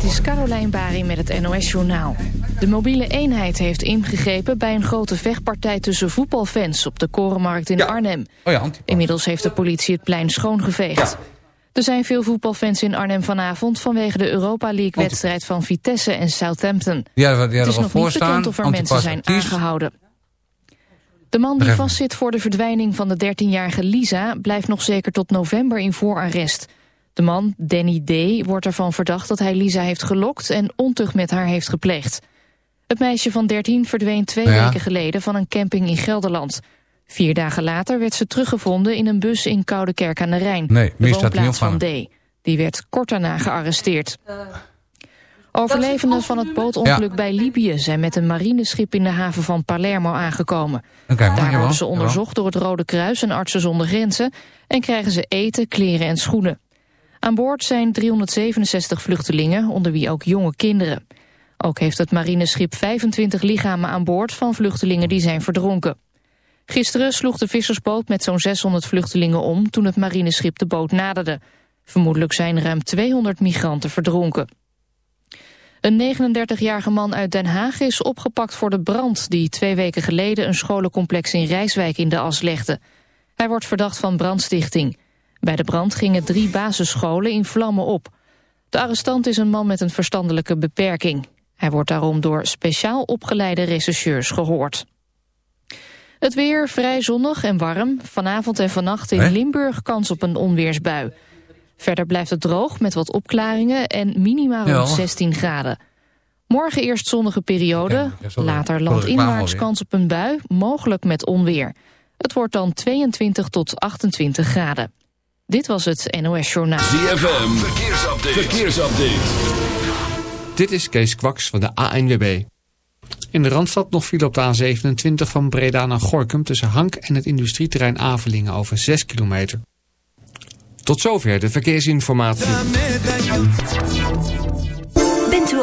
Dit is Carolijn Bari met het NOS Journaal. De mobiele eenheid heeft ingegrepen bij een grote vechtpartij tussen voetbalfans op de Korenmarkt in Arnhem. Oh ja, Inmiddels heeft de politie het plein schoongeveegd. Er zijn veel voetbalfans in Arnhem vanavond vanwege de Europa League-wedstrijd van Vitesse en Southampton. Ja, het is nog niet bekend of er mensen zijn aangehouden. De man die vastzit voor de verdwijning van de 13-jarige Lisa... blijft nog zeker tot november in voorarrest. De man, Danny D., wordt ervan verdacht dat hij Lisa heeft gelokt... en ontucht met haar heeft gepleegd. Het meisje van 13 verdween twee Ja. weken geleden van een camping in Gelderland. Vier dagen later werd ze teruggevonden in een bus in Koudekerk aan de Rijn. Nee, de er woonplaats van. D. Die werd kort daarna gearresteerd. Overlevenden van het bootongeluk Ja. bij Libië... zijn met een marineschip in de haven van Palermo aangekomen. Daar worden ze Jawel. onderzocht door het Rode Kruis en Artsen zonder Grenzen... en krijgen ze eten, kleren en schoenen. Aan boord zijn 367 vluchtelingen, onder wie ook jonge kinderen. Ook heeft het marineschip 25 lichamen aan boord... van vluchtelingen die zijn verdronken. Gisteren sloeg de vissersboot met zo'n 600 vluchtelingen om... toen het marineschip de boot naderde. Vermoedelijk zijn ruim 200 migranten verdronken. Een 39-jarige man uit Den Haag is opgepakt voor de brand... die twee weken geleden een scholencomplex in Rijswijk in de as legde. Hij wordt verdacht van brandstichting. Bij de brand gingen drie basisscholen in vlammen op. De arrestant is een man met een verstandelijke beperking. Hij wordt daarom door speciaal opgeleide rechercheurs gehoord. Het weer vrij zonnig en warm. Vanavond en vannacht in? Limburg kans op een onweersbui. Verder blijft het droog met wat opklaringen en minimaal rond 16 graden. Morgen eerst zonnige periode, later landinwaarts kans op een bui, mogelijk met onweer. Het wordt dan 22 tot 28 graden. Dit was het NOS Journaal. ZFM, verkeersupdate. verkeersupdate. Dit is Kees Kwaks van de ANWB. In de Randstad nog file op de A27 van Breda naar Gorkum... tussen Hank en het industrieterrein Avelingen over 6 kilometer. Tot zover de verkeersinformatie.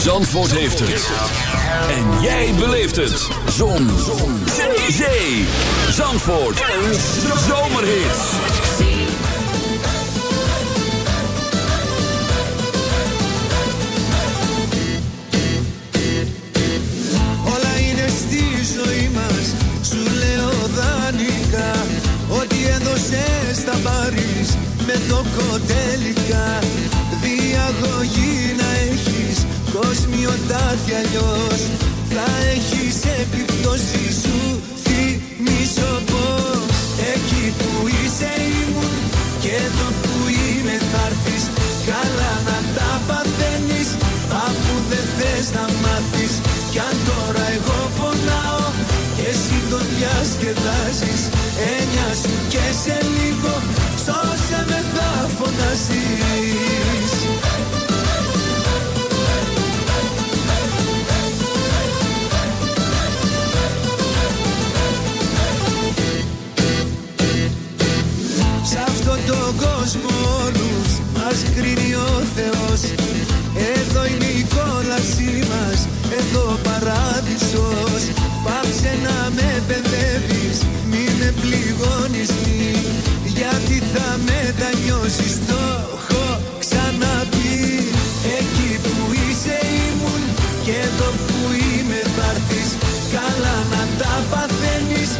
Zandvoort heeft het. En jij beleeft het. Zon. Zon. Zee. Zee. Zandvoort. Een zomerhit. Όλα είναι στη ζωή μας Σου λέω δανεικά Ό,τι έδωσες θα πάρεις Με το κοτέλικα Διαγωγή να έχεις Κόσμιο τάθη αλλιώς. Θα έχεις επιπτώσεις σου Θυμίσω πως Εκεί που είσαι ήμουν Και εδώ που είμαι θα έρθεις. Καλά να τα παθαίνεις Αφού δεν θες να μάθεις. Κι αν τώρα εγώ πονάω Και εσύ τον διασκεδάζεις Έννοια σου και σε λίγο τους μόνους. Μας κρίνει ο Θεός. Εδώ είναι η κόλασή μας, εδώ ο παράδεισος. Πάψε να με μπερδεύεις, μην με πληγώνεις μη Γιατί θα μετανιώσεις, το έχω ξαναπεί. Εκεί που είσαι ήμουν και εδώ που είμαι θα Καλά να τα παθαίνεις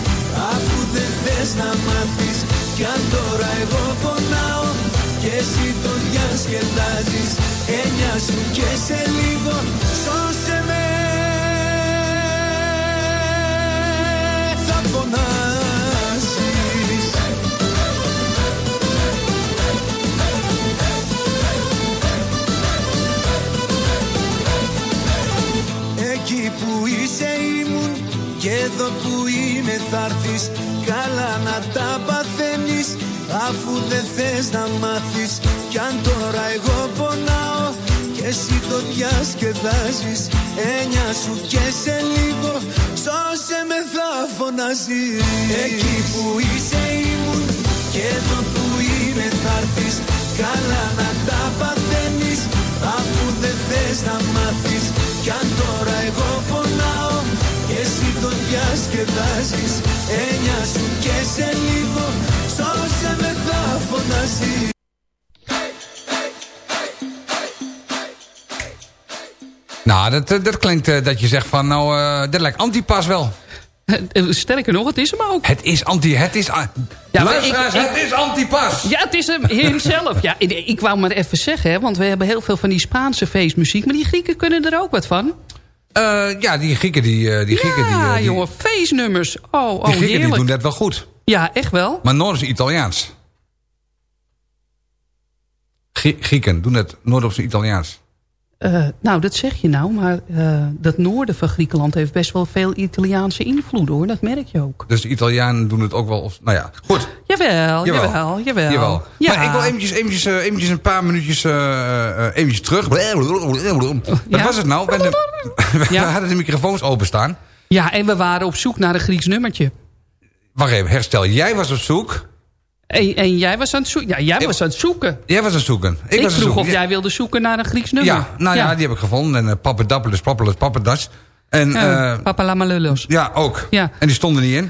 αφού δεν θες να μάθεις. Κι αν τώρα εγώ εσύ το διασκεδάζεις. Έννοια σου και σε λίγο Σώσε με. Θα φωνάζεις Εκεί που είσαι ήμουν και εδώ που είμαι θα έρθεις. Καλά να τα παθαίνεις αφού δεν θες να μάθεις Κι αν τώρα εγώ πονάω και εσύ το διασκεδάζεις Έννοια σου και σε λίγο σώσε με θα φωνάζεις Εκεί που είσαι ήμουν και εδώ που είμαι θα έρθεις. Καλά να τα παθαίνεις αφού δεν θες να μάθεις. Κι αν τώρα εγώ πονάω και εσύ το διασκεδάζεις Έννοια σου και σε λίγο σώσε με θα φωνάζεις Nou, dat, eh, dat klinkt eh, dat je zegt van, nou, eh, dat lijkt antipas wel. Eh, Sterker nog, het is hem ook. Het is anti, het is... a- Ja, maar Luisteraars, ik- ik- het is antipas! Ja, het is hem hemzelf. Ja, ik ik wou maar even zeggen, hè, want we hebben heel veel van die Spaanse feestmuziek. Maar die Grieken kunnen er ook wat van. Eh, ja, die Grieken, die, eh, die Grieken, die, ja, eh, die, jongen, feestnummers. Oh, oh die Grieken die heerlijk. doen dat wel goed. Ja, echt wel. Maar Noord is Italiaans. Grie- Grieken doen het Noord op zijn Italiaans. Eh, nou, dat zeg je nou, maar eh, dat noorden van Griekenland heeft best wel veel Italiaanse invloed, hoor. Dat merk je ook. Dus de Italianen doen het ook wel... Of, nou ja, goed. Jawel, Jawel. jawel, jawel. Jawel. Ja. Maar ik wil eventjes, eventjes, eh, eventjes een paar minuutjes eventjes terug. Wat Ja? was het nou? We Ja. hadden de microfoons openstaan. ja, en we waren op zoek naar een Grieks nummertje. Wacht even, herstel. Jij was op zoek. En, en jij was aan het zoeken. Ja, jij Ik- was aan het zoeken. Jij was aan het zoeken. Ik, was het vroeg zoeken. of jij wilde zoeken naar een Grieks nummer. Ja, nou ja, die heb ik gevonden. En uh, Papadappelis, Pappelis, Pappadas. En Ja, eh, Papa Lamalullos. ja, ook. Ja. En die stonden niet in.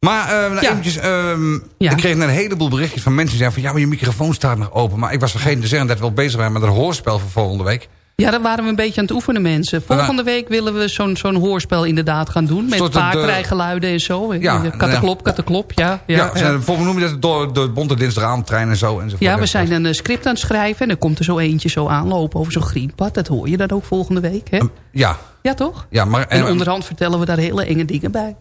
Maar eh, nou, Ja. eventjes, ehm, Ja. ik kreeg een heleboel berichtjes van mensen die zeiden van... ja, maar je microfoon staat nog open. Maar ik was vergeten te zeggen dat we wel bezig waren met een hoorspel voor volgende week. Ja, daar waren we een beetje aan het oefenen, mensen. Volgende week willen we zo'n zo'n hoorspel inderdaad gaan doen. Met eh, paardrijgeluiden en zo. Ja, Katteklop, katteklop, ja. Ja, Ja, ja, volgens noem je dat door de bonte dinsdagavondtrein en zo. Enzovoort. Ja, we zijn een eh, script aan het schrijven. En dan komt er zo eentje zo aanlopen over zo'n greenpad. Dat hoor je dan ook volgende week, hè? Ja, Ja, toch? ja maar, En en, onderhand vertellen we daar hele enge dingen bij.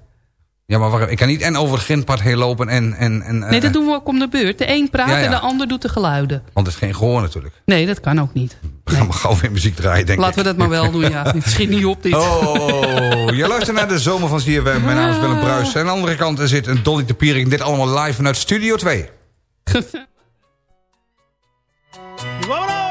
Ja, maar ik kan niet en over het grindpad heen lopen en... en, en Nee, eh, dat doen we ook om de beurt. De een praat Ja, ja. en de ander doet de geluiden. Want het is geen gehoor natuurlijk. Nee, dat kan ook niet. We gaan maar gauw weer muziek draaien, denk Laten we ik. dat maar wel doen, ja. Het schiet niet op, dit. Oh, je luistert naar de zomer van ZFM. Mijn naam is Willem Bruis. En aan de andere kant zit een Dolly de Piering. Dit allemaal live vanuit Studio 2.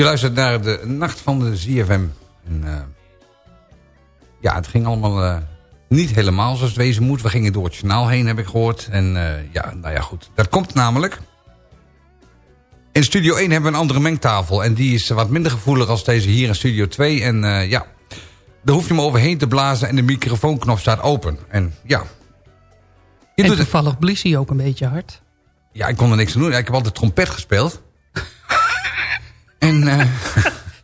Je luistert naar de Nacht van de ZFM. En, uh, ja, het ging allemaal uh, niet helemaal zoals het wezen moet. We gingen door het journaal heen, heb ik gehoord. En uh, ja, nou ja, goed. Dat komt namelijk... In Studio 1 hebben we een andere mengtafel. En die is wat minder gevoelig als deze hier in Studio 2. En ja, daar hoef je maar overheen te blazen en de microfoonknop staat open. En ja. Je en doet toevallig blies hij ook een beetje hard. Ja, ik kon er niks aan doen. Ik heb altijd trompet gespeeld. En... Uh,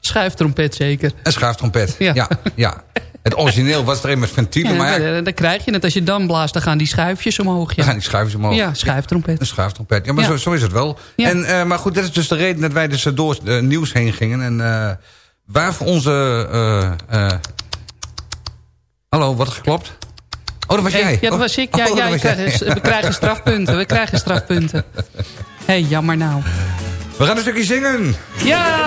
schuiftrompet zeker. Een schuiftrompet, ja. ja, ja. Het origineel was er een met ventielen. Ja, maar ja, dan krijg je het. Als je dan blaast, dan gaan die schuifjes omhoog. Ja. Dan gaan die schuifjes omhoog. Ja, schuiftrompet. Een schuiftrompet. Ja, maar Zo, zo, is het wel. En, uh, maar goed, dat is dus de reden dat wij dus door uh, nieuws heen gingen. En uh, waar voor onze... hallo, wat geklopt? Oh, dat was jij? Ja, dat was ik. Ja, oh, ja, krijg, we krijgen strafpunten. We krijgen strafpunten. Hé, hey, jammer nou. We gaan een stukje zingen. Ja!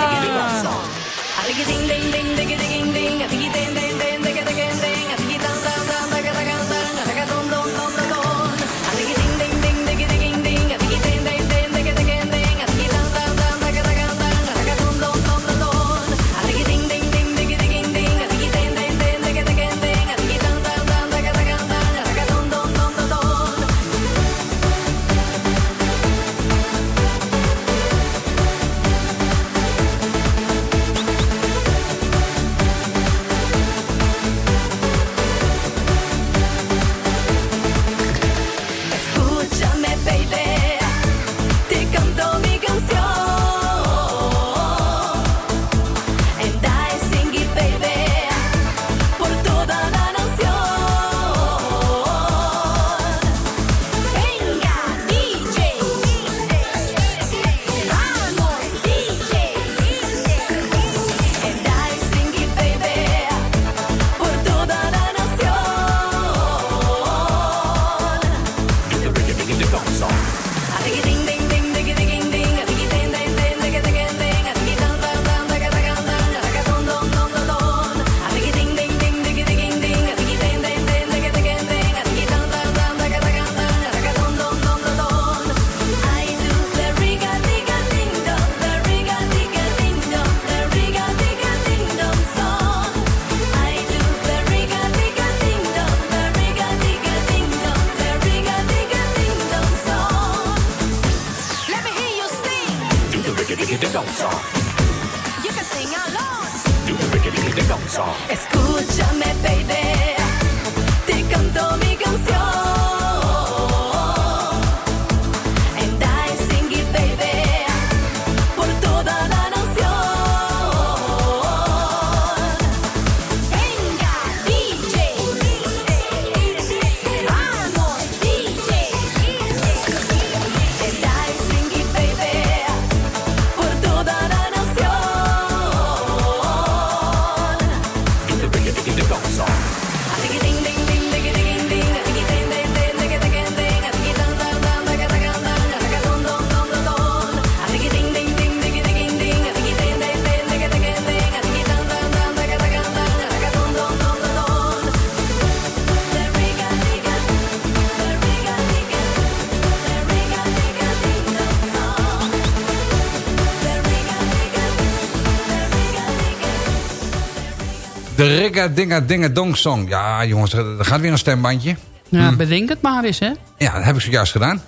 Rigga Dinga Dinga Dong Song. Ja, jongens, er gaat weer een stembandje. Ja, hm. bedenk het maar eens, hè? Ja, dat heb ik zojuist gedaan.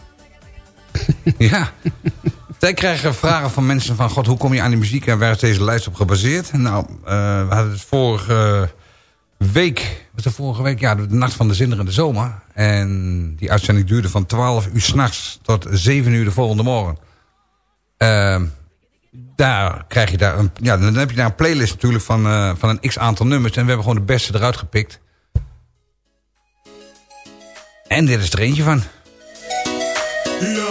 ja. Zij krijgen vragen van mensen van... God, hoe kom je aan die muziek en waar is deze lijst op gebaseerd? Nou, uh, we hadden het vorige week... Was het vorige week? Ja, de Nacht van de Zinderende Zomer. En die uitzending duurde van 12 uur s'nachts tot 7 uur de volgende morgen. Uh, daar krijg je daar een, ja, dan heb je daar een playlist natuurlijk van, uh, van een x aantal nummers. En we hebben gewoon de beste eruit gepikt. En dit is er eentje van. Watching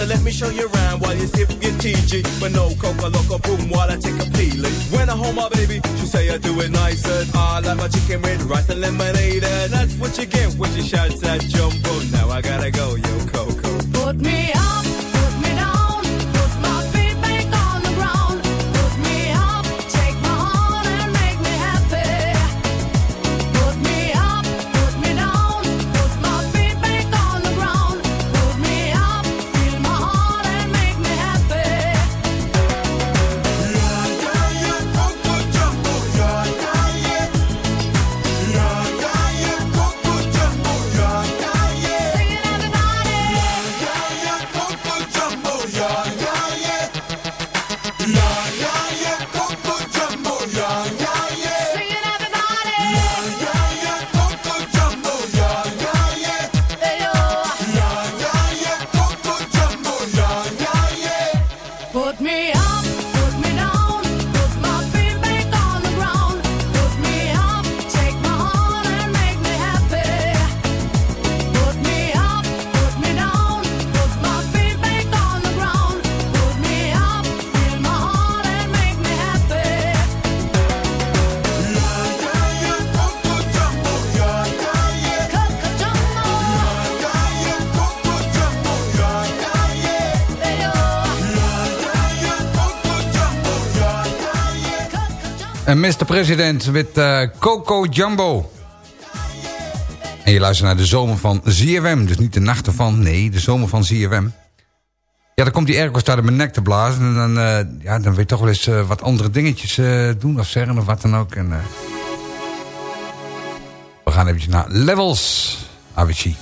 so let me show you around while you sip your TG. But no coca loco boom while I take a peeling. When I hold my baby, she say I do it nice and I like my chicken with rice and lemonade. And that's what you get when she shouts that jumbo. Now I gotta go, yo, Coco. Put me up, Mr. President met eh, Coco Jumbo. En je luistert naar de zomer van ZFM. Dus niet de nachten van, nee, de zomer van ZFM. Ja, dan komt die airco daar in mijn nek te blazen. En dan, eh, ja, dan wil je toch wel eens eh, wat andere dingetjes eh, doen of zeggen of wat dan ook. En, we gaan eventjes naar Levels. Avicii.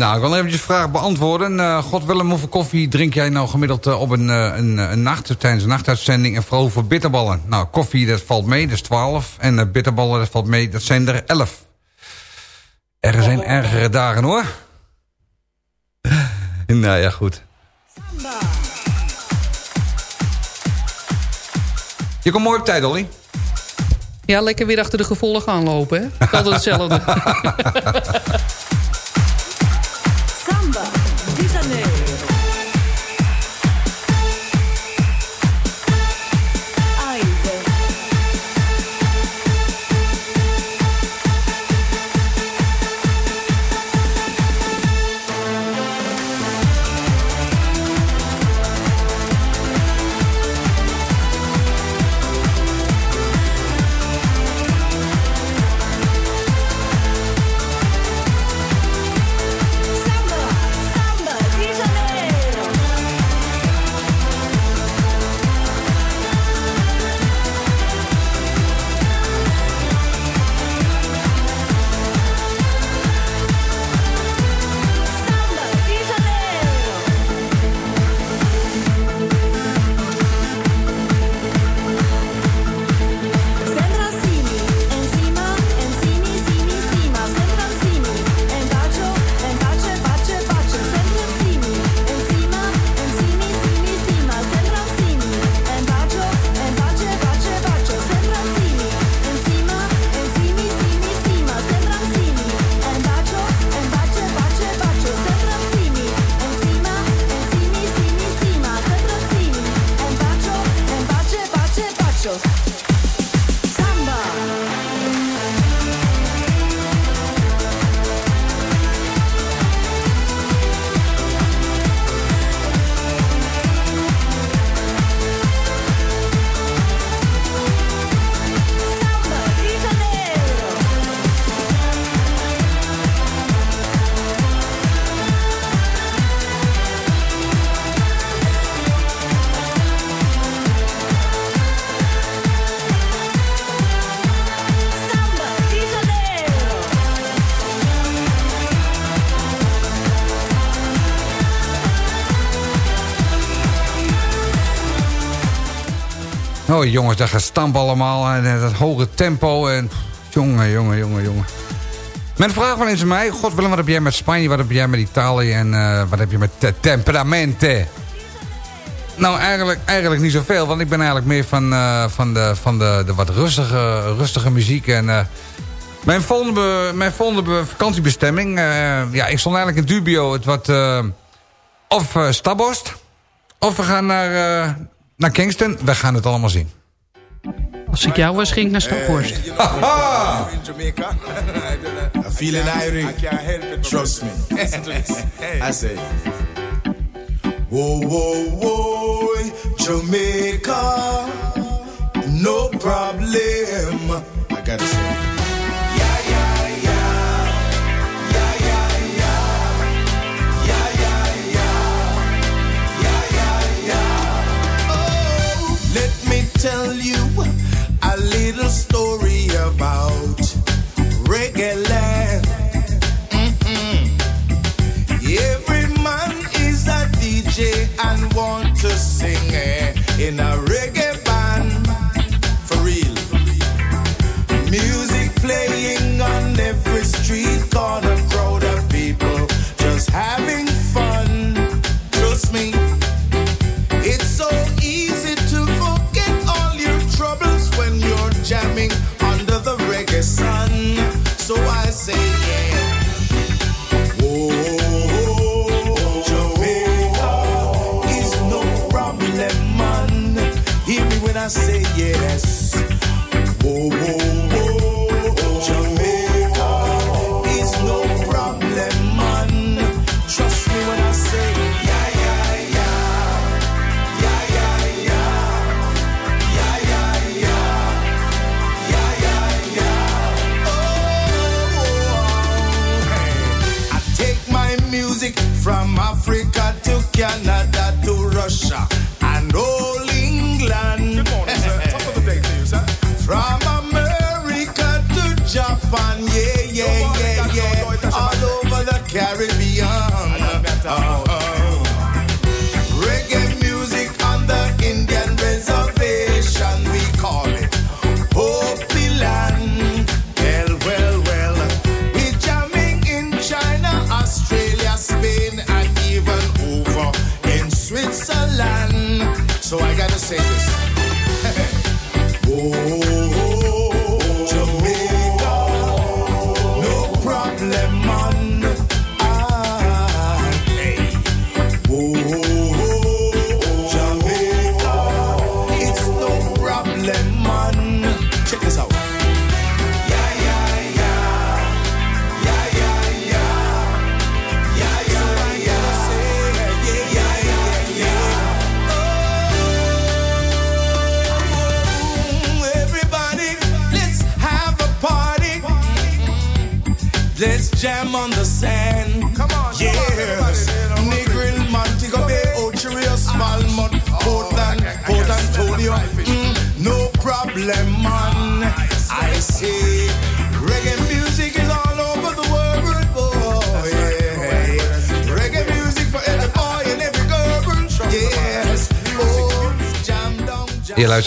Nou, ik wil even je vraag beantwoorden. Eh, God Willem, hoeveel koffie drink jij nou gemiddeld eh, op een, eh, een, een nacht... tijdens een nachtuitzending en vooral voor bitterballen? Nou, koffie, dat valt mee, dat is 12. En bitterballen, dat valt mee, dat zijn er 11. Er zijn ergere dagen, hoor. nou ja, goed. Je komt mooi op tijd, Olly. Ja, lekker weer achter de gevolgen aanlopen, hè? Is Altijd hetzelfde. Oh jongens, dat gaat stamp allemaal. En eh, dat hoge tempo. En, jongen, jongen, jongen, jongen. Men vraagt wel eens aan mij... God Willem, wat heb jij met Spanje? Wat heb jij met Italië? En eh, wat heb je met te- temperamente? Nou, eigenlijk, eigenlijk niet zoveel. Want ik ben eigenlijk meer van, eh, van, de, van de, de wat rustige, rustige muziek. En, mijn, volgende, mijn volgende vakantiebestemming... ja, ik stond eigenlijk in dubio. Het wat... of Stabost... Of we gaan naar, naar Kingston. We gaan het allemaal zien. Als ik jou was, ging ik naar Staphorst. Haha! in Jamaica. I'm feeling Irish. I can't help it. Trust me. I say. Whoa, whoa, whoa, Jamaica, no problem. I gotta say. singing in a say yeah,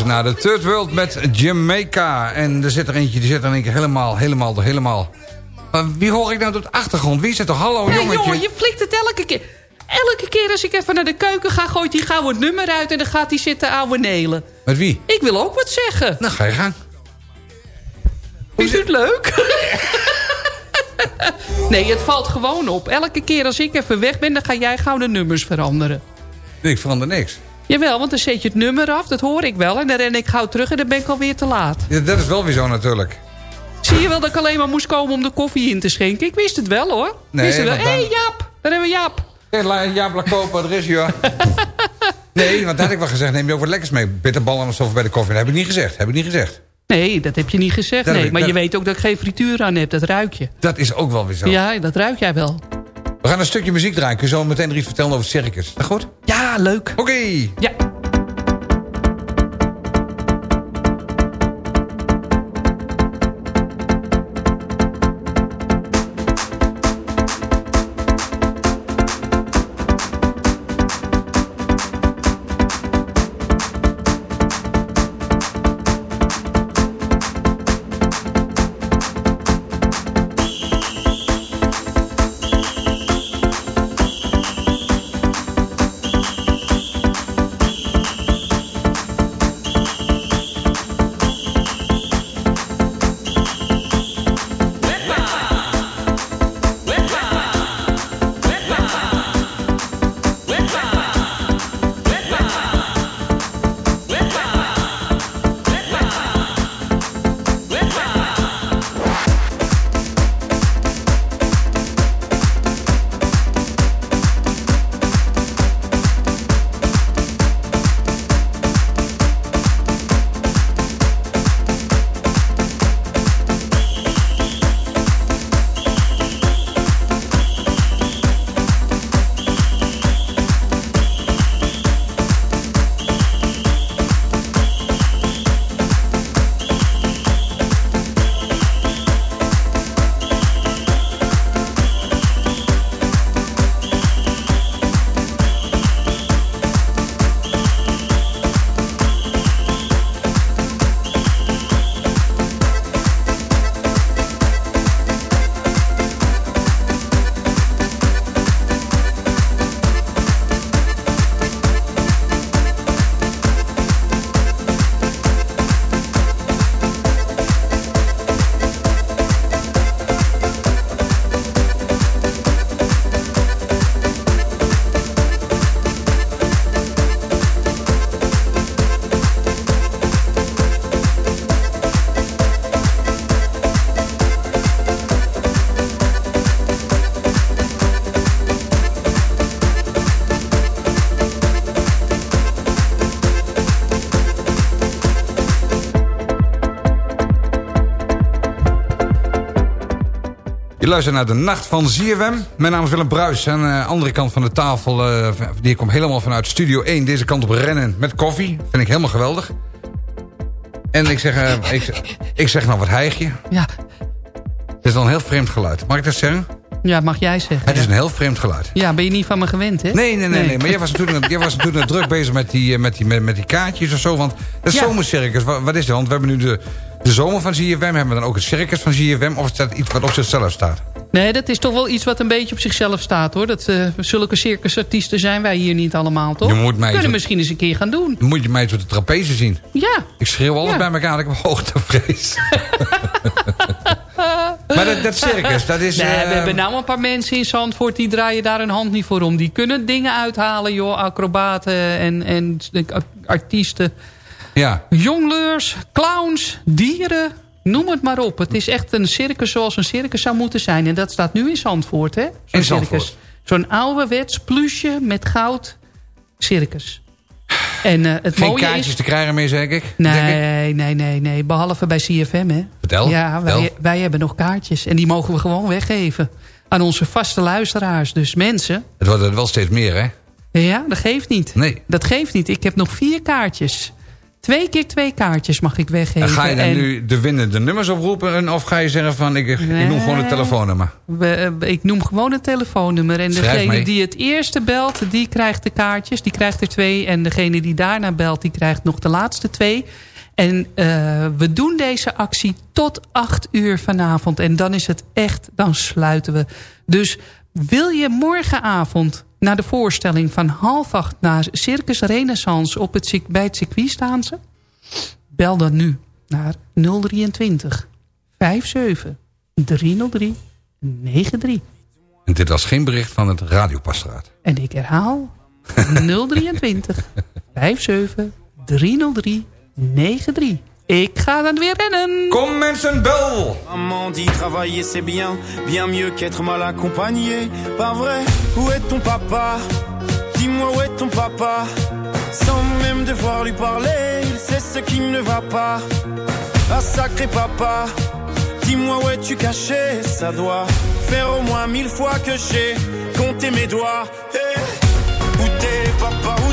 naar de Third World met Jamaica. En er zit er eentje, die zit er in één keer helemaal, helemaal, helemaal... Maar wie hoor ik nou op de achtergrond? Wie zit er? Hallo, Nee, jongetje. jongen, je flikt het elke keer. Elke keer als ik even naar de keuken ga, gooit hij gauw het nummer uit... en dan gaat hij zitten ouwe nelen. Met wie? Ik wil ook wat zeggen. Nou, ga je gang. Vindt u het leuk? nee, het valt gewoon op. Elke keer als ik even weg ben, dan ga jij gauw de nummers veranderen. Nee, ik verander niks. Jawel, want dan zet je het nummer af, dat hoor ik wel. En dan ren ik gauw terug en dan ben ik alweer te laat. Ja, dat is wel weer zo natuurlijk. Zie je wel dat ik alleen maar moest komen om de koffie in te schenken? Ik wist het wel hoor. Nee, wist het wel. Hé hey, Jaap, daar hebben we Jaap. Hey, Jaap Lacopa, er is je. Nee, want dat had ik wel gezegd. Neem je ook wat lekkers mee. Bitterballen of zo bij de koffie. Dat heb ik niet gezegd. Heb ik niet gezegd. Nee, dat heb je niet gezegd. Dat Nee, ik- maar dat- je weet ook dat ik geen frituur aan heb. Dat ruik je. Dat is ook wel weer zo. Ja, dat ruik jij wel. We gaan een stukje muziek draaien. Kun je zo meteen er iets vertellen over het circus. Dat goed? Ja, leuk. Oké. Ja. Je luistert naar de Nacht van ZFM. Mijn naam is Willem Bruis. Aan de andere kant van de tafel, eh, die komt helemaal vanuit Studio 1. Deze kant op rennen met koffie. Vind ik helemaal geweldig. En ik zeg, eh, ik, ik zeg nou wat hijgje. Ja. Het is wel een heel vreemd geluid. Mag ik dat zeggen? ja, mag jij zeggen. Het is een heel vreemd geluid. Ja, ben je niet van me gewend, hè? Nee, nee, nee, nee. Maar jij was natuurlijk, jij was natuurlijk druk bezig met die, eh, met, die, met, met die kaartjes of zo. Want het Ja. zomercircus, wat, wat is het? Want we hebben nu de, de zomer van ZFM. Hebben we dan ook het circus van ZFM? Of is dat iets wat op zichzelf staat? Nee, dat is toch wel iets wat een beetje op zichzelf staat, hoor. Dat, eh, zulke circusartiesten zijn wij hier niet allemaal, toch? Je moet mij Kunnen misschien eens een keer gaan doen. Dan moet je mij eens op de trapeze zien. Ja. Ik schreeuw alles Ja. bij elkaar. Ik heb hoogtevrees. maar dat, dat circus, dat is... Nee, eh, we hebben nou een paar mensen in Zandvoort... die draaien daar een hand niet voor om. Die kunnen dingen uithalen, joh. Acrobaten en, en artiesten. Ja, Jongleurs, clowns, dieren, noem het maar op. Het is echt een circus zoals een circus zou moeten zijn. En dat staat nu in Zandvoort, hè? In circus. Zandvoort. Zo'n ouderwets plusje met goud circus. En eh, het Geen mooie kaartjes is... te krijgen meer, zeg ik. denk ik. Nee, nee, nee, nee. Behalve bij CFM, hè. Vertel. Ja, wij, vertel. wij hebben nog kaartjes. En die mogen we gewoon weggeven. Aan onze vaste luisteraars. Dus mensen... Het wordt er wel steeds meer, hè? Ja, dat geeft niet. Nee. Dat geeft niet. Ik heb nog vier kaartjes. Twee keer twee kaartjes mag ik weggeven. En ga je dan En nu de winnende nummers oproepen? En Of ga je zeggen van, ik, ik noem gewoon het telefoonnummer? we- eh, ik noem gewoon het telefoonnummer. En Schrijf degene mee. die het eerste belt, die krijgt de kaartjes. Die krijgt er twee. En degene die daarna belt, die krijgt nog de laatste twee. En eh, we doen deze actie tot acht uur vanavond. En dan is het echt, dan sluiten we. Dus wil je morgenavond naar de voorstelling van half acht... naar Circus Renaissance op het, bij het circuit staan ze? Bel dan nu naar 023 57 303 93. En dit was geen bericht van het radiopastoraat. En ik herhaal 023 57 303 93. Ik ga dan weer rennen. Kom mensen, bel! Maman dit travailler c'est bien, bien mieux qu'être mal accompagné. Pas vrai, où est ton papa Dis-moi où est ton papa Sans même devoir lui parler, il sait ce qui ne va pas. Ah sacré papa, dis-moi où es-tu caché Ça doit faire au moins mille fois que j'ai compté mes doigts. Hey, où t'es papa, où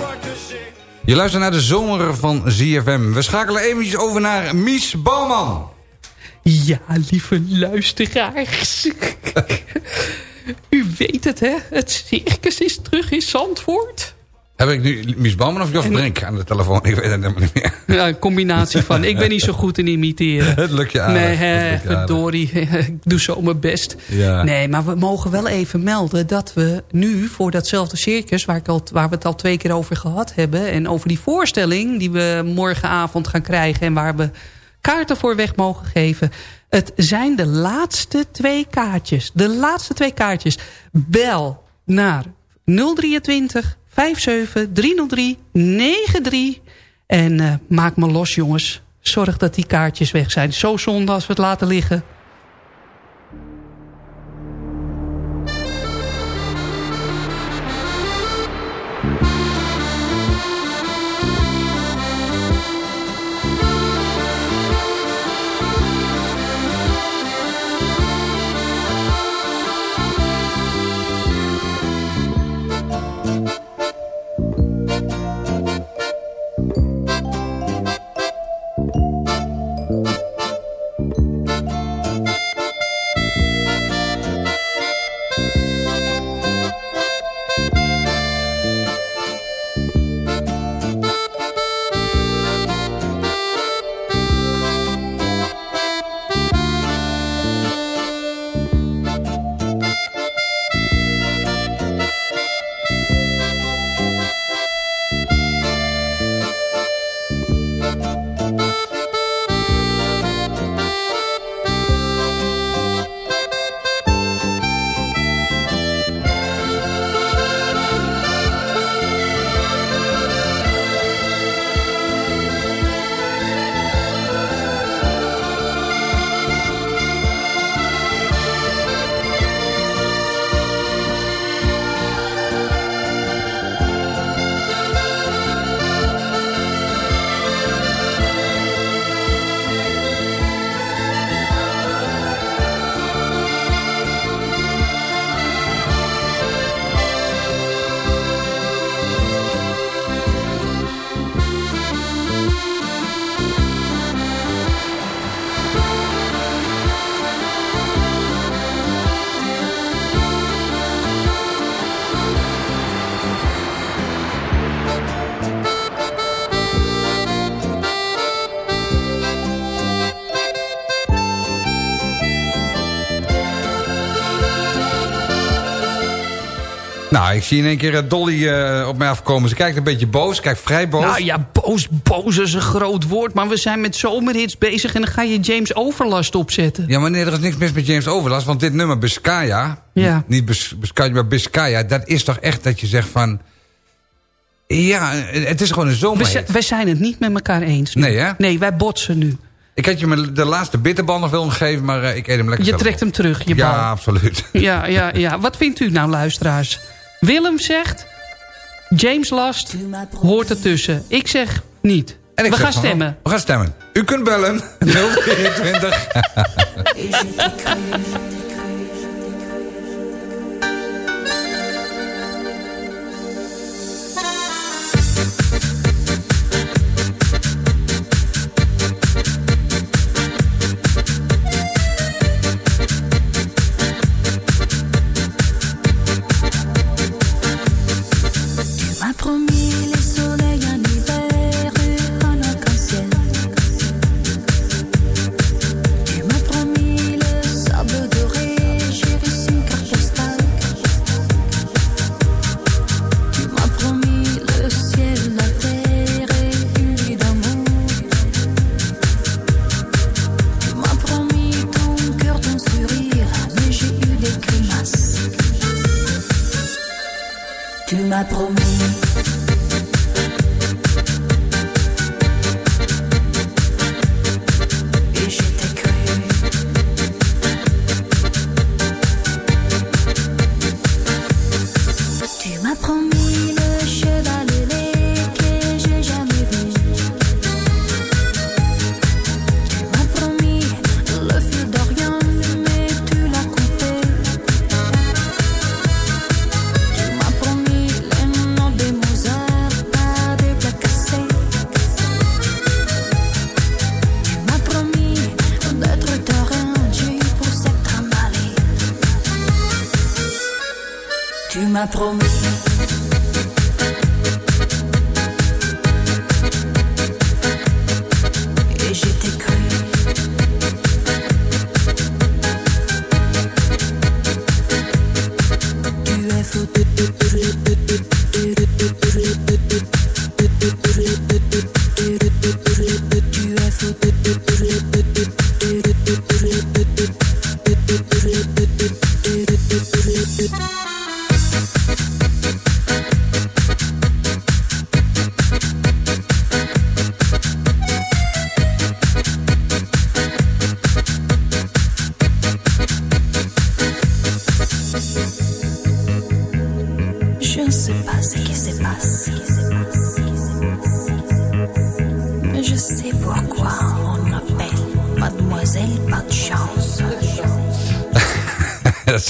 Je luistert naar de zomer van ZFM. We schakelen eventjes over naar Mies Bouwman. Ja, lieve luisteraars. U weet het, hè? Het circus is terug in Zandvoort. Heb ik nu Mies Bouwman of Jos Brink aan de telefoon? Ik weet het helemaal niet meer. Ja, een combinatie van. Ik ben niet zo goed in imiteren. Het lukt je aardig. Nee, verdorie. Ik doe zo mijn best. Ja. Nee, maar we mogen wel even melden dat we nu voor datzelfde circus... Waar, ik al, waar we het al twee keer over gehad hebben... en over die voorstelling die we morgenavond gaan krijgen... en waar we kaarten voor weg mogen geven... Het zijn de laatste twee kaartjes. De laatste twee kaartjes. Bel naar 023 57 303 93. En eh, maak me los, jongens. Zorg dat die kaartjes weg zijn. Zo zonde als we het laten liggen. Ik zie in één keer eh, Dolly eh, op mij afkomen. Ze kijkt een beetje boos, kijkt vrij boos. Nou ja, boos, boos is een groot woord. Maar we zijn met zomerhits bezig en dan ga je James Overlast opzetten. Ja, maar nee, er is niks mis met James Overlast. Want dit nummer, Biscaya... Ja. Niet Bis- Biscaya, maar Biscaya... dat is toch echt dat je zegt van... Ja, het is gewoon een We, zomerhit. wij zijn het niet met elkaar eens. nu. Nee, hè? Nee, wij botsen nu. Ik had je me de laatste bitterbal nog willen geven... maar eh, ik eet hem lekker Je trekt op. hem terug, je Ja, bal. absoluut. Ja, ja, ja. Wat vindt u nou, luisteraars? Willem zegt... James Last hoort ertussen. Ik zeg niet. En ik we zeg gaan stemmen. We gaan stemmen. U kunt bellen. 023.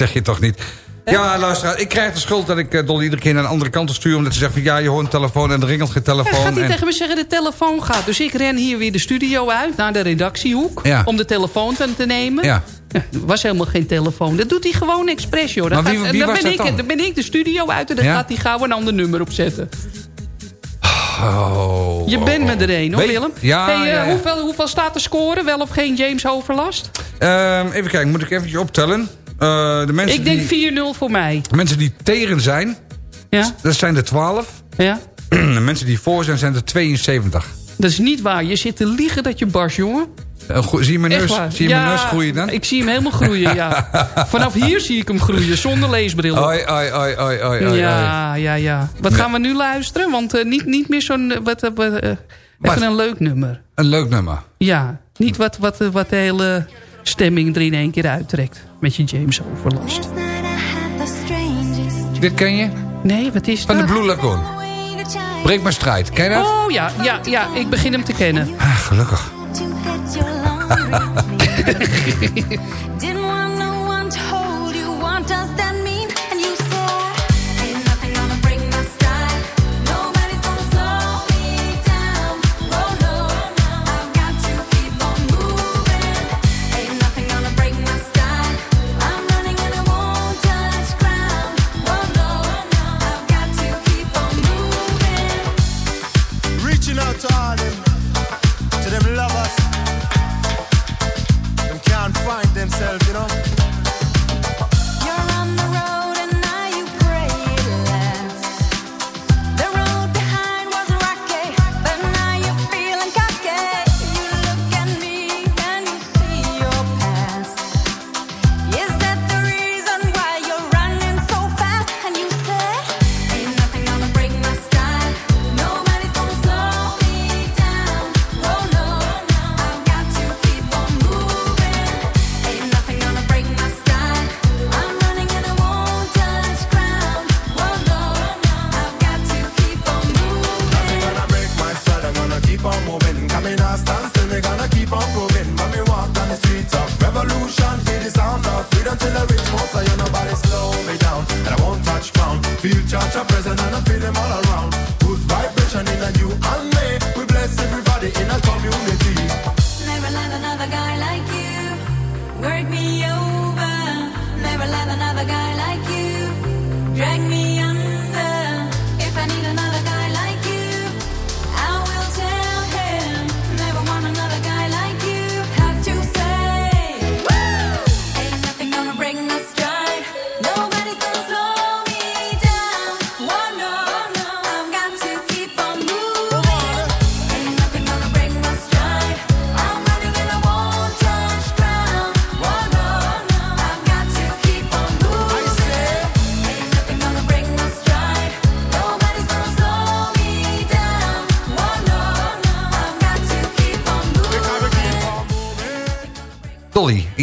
zeg je toch niet. Ja, luister, ik krijg de schuld dat ik eh, Dolly iedere keer naar een andere kant te sturen... omdat ze zegt van ja, je hoort een telefoon en er ringelt geen Ja, telefoon. gaat hij en... tegen me zeggen de telefoon gaat. Dus ik ren hier weer de studio uit naar de redactiehoek. Ja. Om de telefoon te, nemen. Ja. Ja, er was helemaal geen telefoon. Dat doet hij gewoon expres, joh. Dan, Maar wie- gaat- wie dan, was ben ik, dan? dan ben ik de studio uit en dan Ja? gaat hij gauw een ander nummer opzetten. Oh, Je oh, bent oh. me er een, hoor, Willem. Ja, hey, eh, ja, ja. Hoeveel, hoeveel staat de score? Wel of geen James Overlast? Ehm, even kijken, moet ik eventjes optellen. Eh, de mensen Ik denk die, 4-0 voor mij. mensen die tegen zijn, Ja? dat zijn er 12. Ja? de mensen die voor zijn, zijn er 72. Dat is niet waar. Je zit te liegen dat je bars, jongen. Eh, zie je mijn neus, zie je ja, mijn neus groeien dan? Ik zie hem helemaal groeien, ja. Vanaf hier zie ik hem groeien, zonder leesbril. Oi, oi, oi, oi, oi, oi. ja, ja, ja. Wat gaan we nu luisteren? Want eh, niet, niet meer zo'n... wat, Wat? even een leuk nummer. Een leuk nummer. Ja, niet wat, wat, wat de hele stemming er in één keer uittrekt. Met je James Overlast. Dit ken je? Nee, wat is Van de dat? Blue Lagoon. Breek mijn strijd. Ken je dat? Oh ja, ja, ja, ik begin hem te kennen. Ah, gelukkig.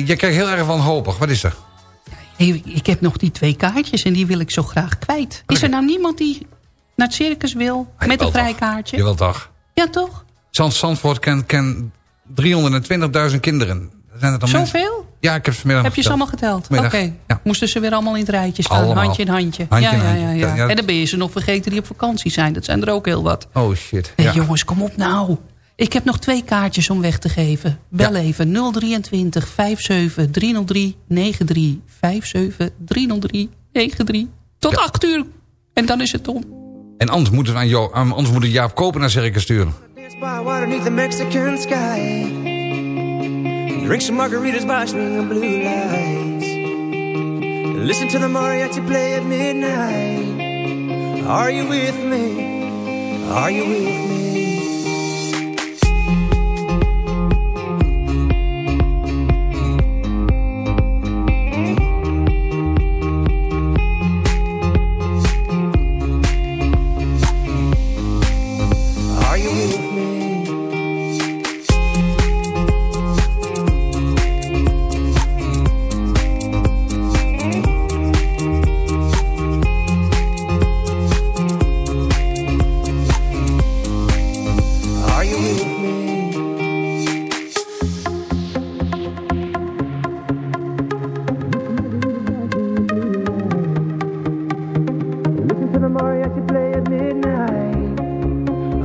jij kijkt heel erg wanhopig. Wat is er? Hey, ik heb nog die twee kaartjes en die wil ik zo graag kwijt. Is er nou niemand die naar het circus wil met een Jawel vrijkaartje? Je wilt toch? Ja, toch? Zand Zandvoort kent ken 320.000 kinderen. Zijn het dan mensen? Zoveel? Ja, ik heb het vanmiddag Heb je ze allemaal geteld? Oké. Vanmiddag, Moesten ze weer allemaal in het rijtje staan? Allemaal. Handje in handje. Handje ja, in ja, handje. ja, ja. Ja, ja. En dan ben je ze nog vergeten die op vakantie zijn. Dat zijn er ook heel wat. Oh shit. Hey, Ja. jongens, kom op nou. Ik heb nog twee kaartjes om weg te geven. Bel even 023 57 303 93 57 303 93. Tot 8 uur. En dan is het om. En anders moeten we aan jou, anders moeten Jaap Koper naar Circus sturen. Dance by water beneath the Mexican sky. Drink some margaritas by swinging blue lights. Listen to the mariachi play at midnight. Are you with me? Are you with me?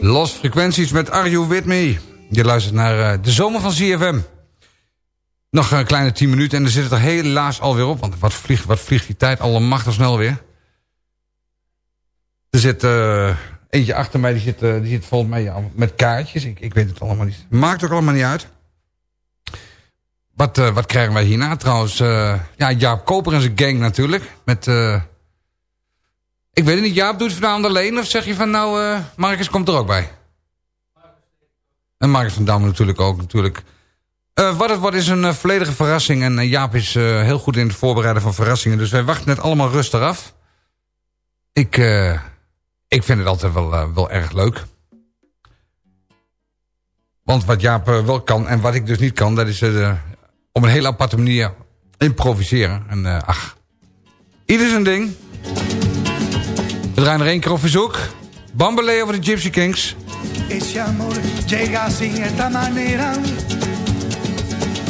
Lost Frequenties met Are You With Me. Je luistert naar eh, de zomer van CFM. Nog een kleine 10 minuten en dan zit het er helaas alweer op. Want wat vliegt, wat vliegt die tijd allemachtig snel weer. Er zit eh, eentje achter mij, die zit, eh, die zit volgens met kaartjes. Ik, ik weet het allemaal niet. Maakt ook allemaal niet uit. Wat, eh, wat krijgen wij hierna trouwens? Ja, Jaap Koper en zijn gang natuurlijk. Met... ik weet het niet, Jaap doet het vanavond alleen? Of zeg je van nou, Marcus komt er ook bij? En Marcus van Dam natuurlijk ook. Natuurlijk. Eh, wat het wordt is een eh, volledige verrassing. En eh, Jaap is heel goed in het voorbereiden van verrassingen. Dus wij wachten het allemaal rustig af. Ik, ik vind het altijd wel, wel erg leuk. Want wat Jaap wel kan en wat ik dus niet kan... dat is op een hele aparte manier improviseren. En ach, ieder zijn ding. We draaien er één keer op verzoek. Bambaleo over de Gypsy Kings. Ese amor llega de esta manera.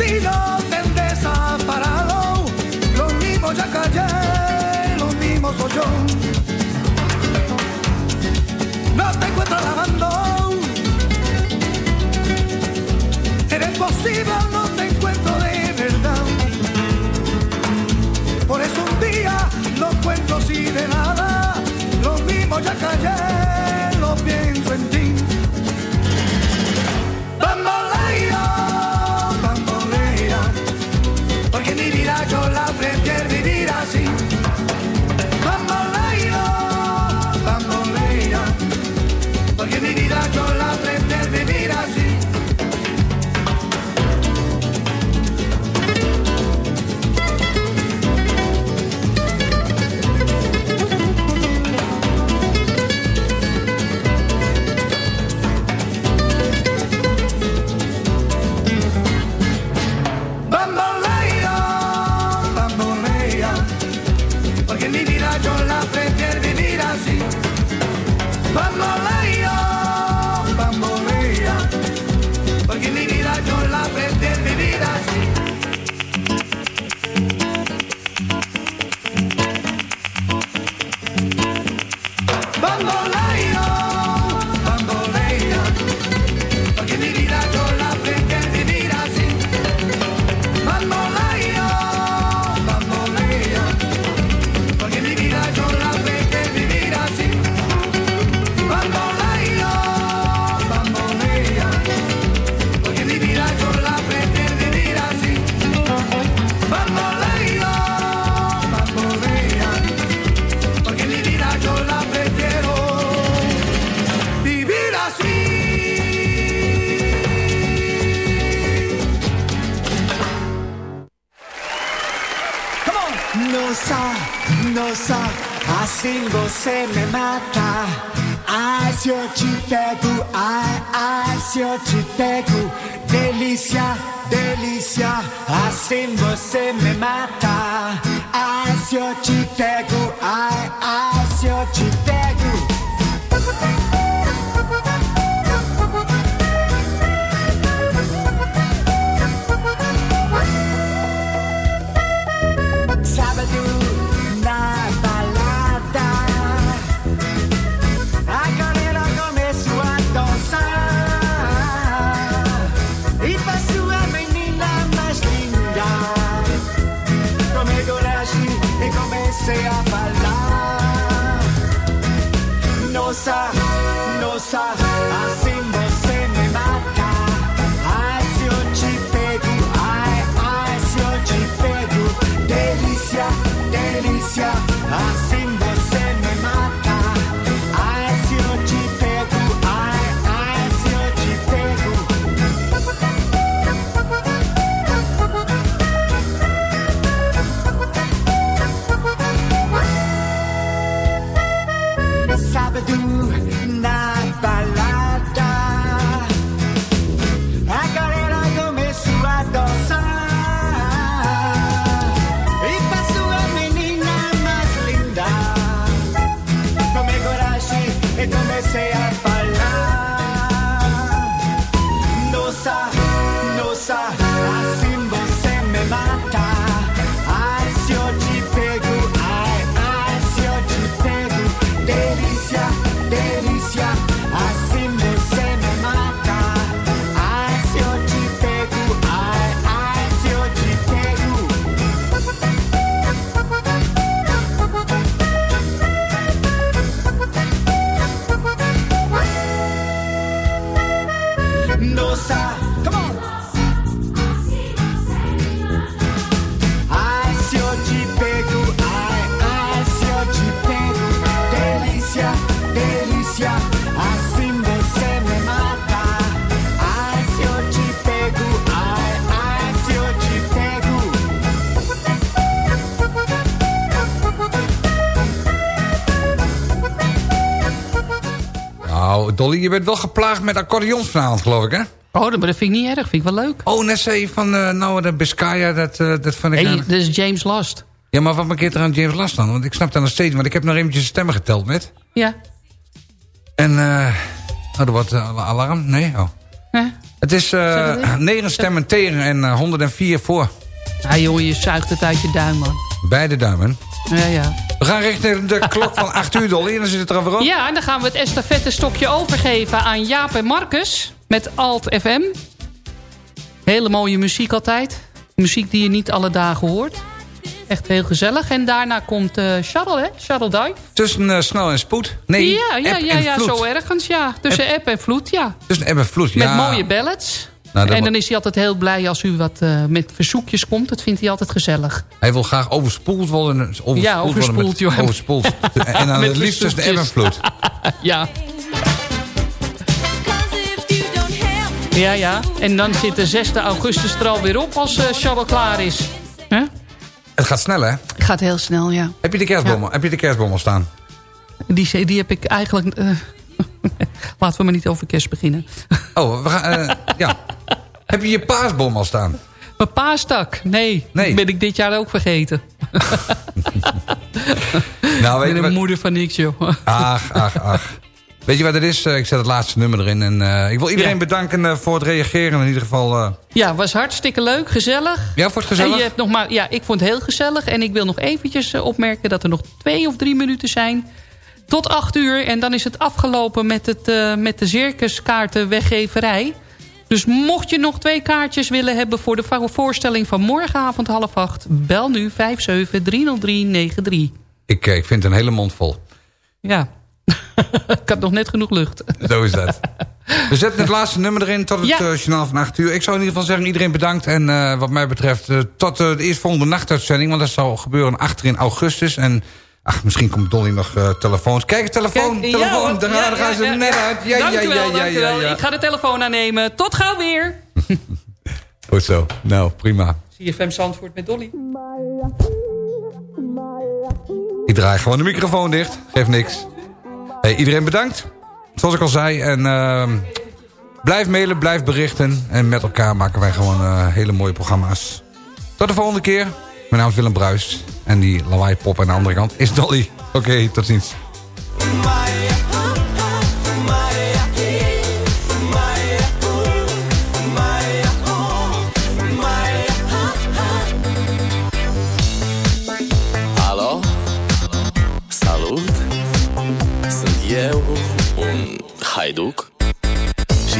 destino te han desamparado. Lo mismo ya callé, lo mismo soy yo. No te encuentro lavando. Eres posible. Dolly, je bent wel geplaagd met accordeons vanavond, geloof ik, hè? Oh, dat, vind ik niet erg. Vind ik wel leuk. Oh, net zei je van, eh, nou, de Biscaya, dat, eh, dat vond ik... Hey, dat is James Last. Ja, maar wat markeert er aan James Last dan? Want ik snap dat nog steeds, want ik heb nog eventjes de stemmen geteld met. Ja. En, eh oh, er wordt eh, alarm? Nee? Oh. Het is eens. 9 stemmen tegen en eh, 104 voor. Ja, joh, je zuigt het uit je duim, man. Beide duimen. Ja, ja. We gaan richting de klok van 8 uur, Dolly, en dan zit het er alweer op. Ja, en dan gaan we het estafette stokje overgeven aan Jaap en Marcus. Met Alt FM. Hele mooie muziek altijd. Muziek die je niet alle dagen hoort. Echt heel gezellig. En daarna komt eh Shuttle, hè? Shuttle Dive. Tussen eh, snel en spoed. Nee, ja, ja, app ja, en ja zo ergens, ja. Tussen app, en vloed, ja. Tussen app en vloed, ja. Met mooie ballads. Nou, en dan is hij altijd heel blij als u wat eh, met verzoekjes komt. Dat vindt hij altijd gezellig. Hij wil graag overspoeld worden. Overspoeld Ja, worden overspoeld, met, joh. Overspoeld. en dan het liefst tussen app en vloed. ja. Ja, ja. En dan zit de 6 augustus er alweer op als eh Shuttle klaar is. Hè? Het gaat snel, hè? Gaat heel snel, ja. Heb je de kerstboom, heb je de kerstboom al staan? Die, die heb ik eigenlijk... eh, laten we maar niet over kerst beginnen. Oh, we gaan, eh, ja. Heb je je paasboom al staan? Mijn paastak, nee. Nee. Ben ik dit jaar ook vergeten. Nou, weet je wat? moeder van niks, joh. Ach, ach, ach. Weet je wat het is? Eh, Ik zet het laatste nummer erin. En eh, ik wil iedereen Ja. bedanken eh, voor het reageren. In ieder geval... Ja, was hartstikke leuk, gezellig. ja, voor het gezellig. En je hebt nog maar, ja, ik vond het heel gezellig. En ik wil nog eventjes opmerken dat er nog twee of drie minuten zijn. Tot acht uur. En dan is het afgelopen met, het, met de circuskaarten weggeverij. Dus mocht je nog twee kaartjes willen hebben voor de vo- voorstelling van morgenavond half acht. Bel nu 5730393. Ik, eh, ik vind het een hele mond vol. Ja, ik had nog net genoeg lucht. Zo is dat. We zetten het laatste nummer erin tot het Ja. eh, journaal van 8 uur. Ik zou in ieder geval zeggen, iedereen bedankt. En eh, wat mij betreft tot eh, de eerstvolgende nachtuitzending. Want dat zal gebeuren achter in augustus. En ach, misschien komt Dolly nog eh, telefoons. Kijk, telefoon, Kijk, telefoon. daar, Ja, daar gaan ze ja, net uit. Ja, dank ja, wel, ja, ja. Ik ga de telefoon aannemen. Tot gauw weer. Goed zo. Nou, prima. CFM Zandvoort met Dolly. Ik draai gewoon de microfoon dicht. Geeft niks. Hey, iedereen bedankt. Zoals ik al zei. En ehm, blijf mailen, blijf berichten. En met elkaar maken wij gewoon eh, hele mooie programma's. Tot de volgende keer. Mijn naam is Willem Bruis. En die lawaai pop aan de andere kant is Dolly. Oké, tot ziens. Alo? Salut! Sunt eu, un haiduc Și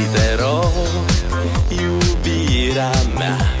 iubirea mea